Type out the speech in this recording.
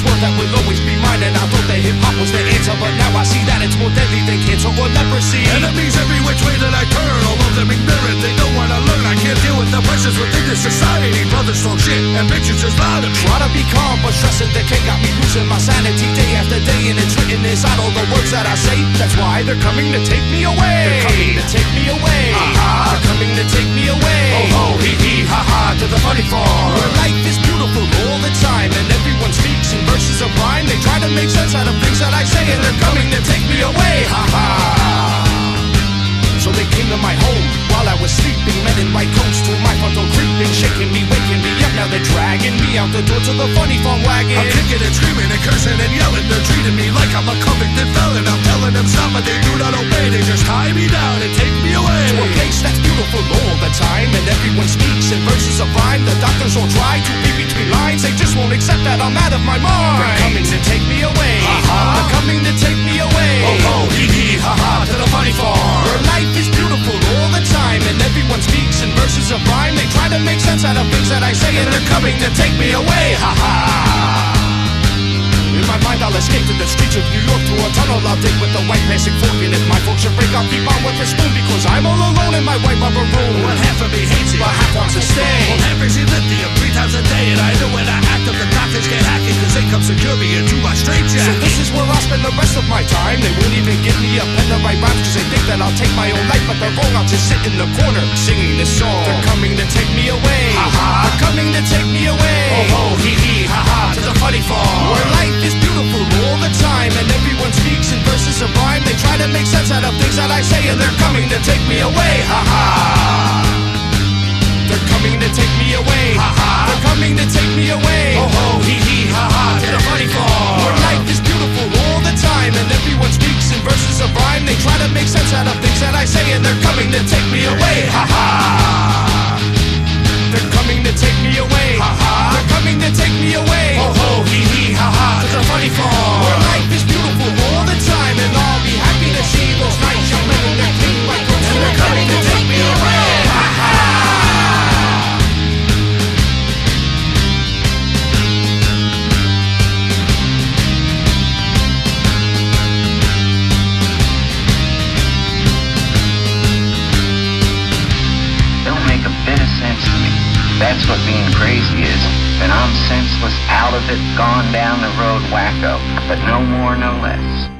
swore that would always be mine And I thought that hip-hop was the answer But now I see that it's more deadly than cancer or leprosy. Enemies every which way that I turn All of them ignorant, they don't wanna learn. I can't deal with the pressures within this society. Brothers talk shit and bitches is louder Try to be calm, but stressing can't got me losing my sanity day after day And it's written inside all the words that I say. That's why they're coming to take me away. They're coming to take me away. Uh -huh. They're coming to take me away. Oh ho, try to make sense out of things that I say, and they're coming to take me away. Ha ha. So they came to my home while I was sleeping. Men in white coats to my front door creeping, shaking me, waking me up. Now they're dragging me out the door to the funny farm wagon. I'm kicking and screaming and cursing and yelling. They're treating me like I'm a convicted felon. I'm telling them stop, but they do not obey. They just tie me down and take me away. to a place that's beautiful all the time And everyone speaks in verses of rhyme The doctors all try to read between lines They just won't accept that I'm out of my mind They're coming to take me away Uh-huh. They're coming to take me away Oh ho, hee hee, ha ha, to the funny farm. Where life is beautiful all the time And everyone speaks in verses of rhyme They try to make sense out of things that I say And they're coming to take me away Ha ha in my mind, I'll escape to the streets of New York to a tunnel I'll dig with a white plastic fork in it. My folks should break, I'll keep on with a spoon because I'm all alone in my white rubber room. One half of me hates it. But half wants to stay. One half is lithium three times a me a pen to write rhymes because they think that I'll take my own life. But they're wrong, I'll just sit in the corner singing this song. They're coming to take me away. Ha ha. They're coming to take me away. Oh ho, hee hee, ha ha, to the funny farm. Where life is beautiful all the time And everyone speaks in verses of rhyme They try to make sense out of things that I say And they're coming to take me away, try to make sense out of things that I say And they're coming to take me away, ha ha That's what being crazy is. And I'm senseless, out of it, gone down the road wacko. But no more, no less.